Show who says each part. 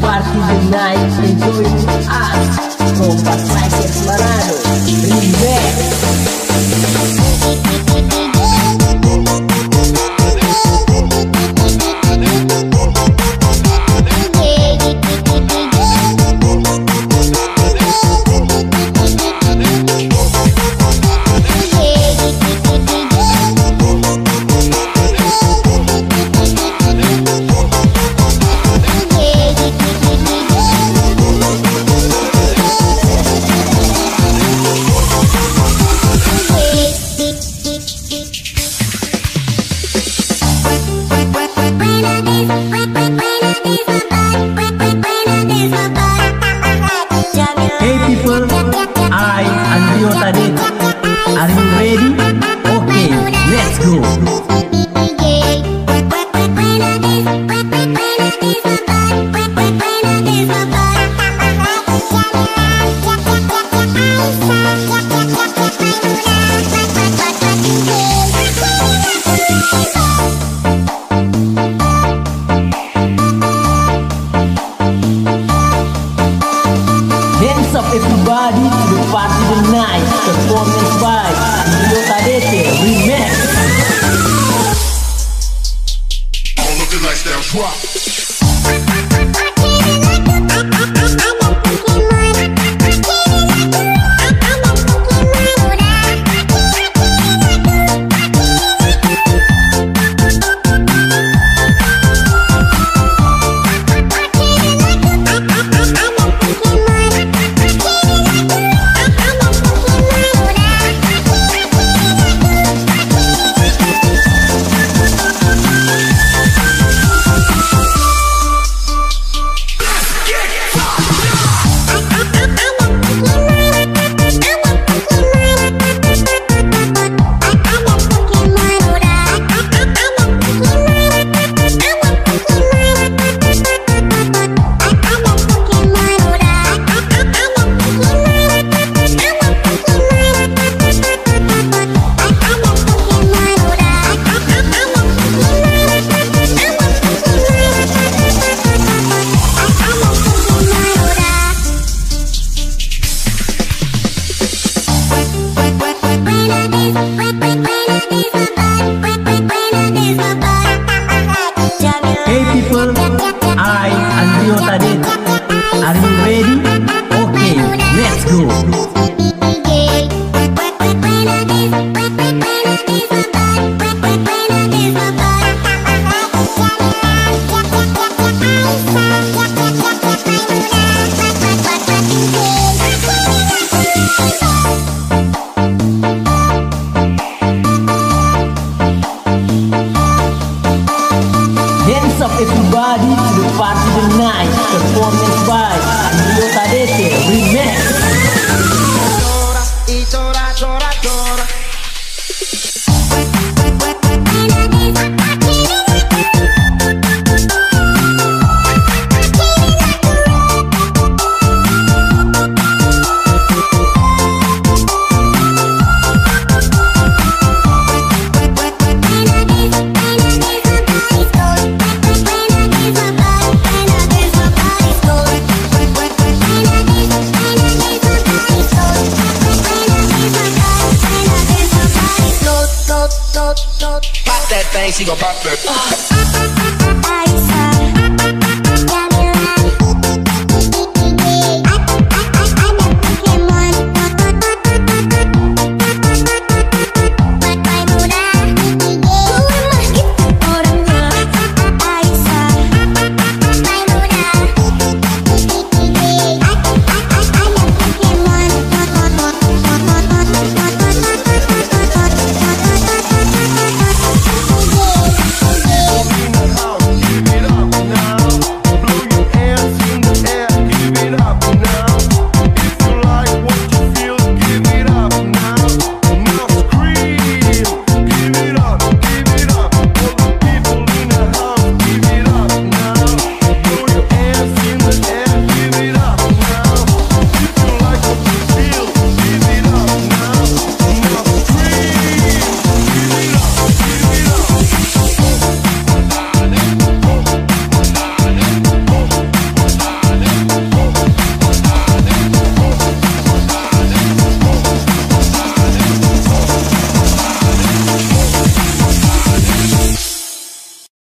Speaker 1: Парки Юнайт придует ад Компас лайкер party tonight. Performance by Andrio Tadete Remix.
Speaker 2: All of the down, drop.
Speaker 1: Everybody to the party tonight. Performance by Andrio Tadete Remix.
Speaker 3: Chora y chora, chora, chora. Pop that thing, she gon' pop that. Ah.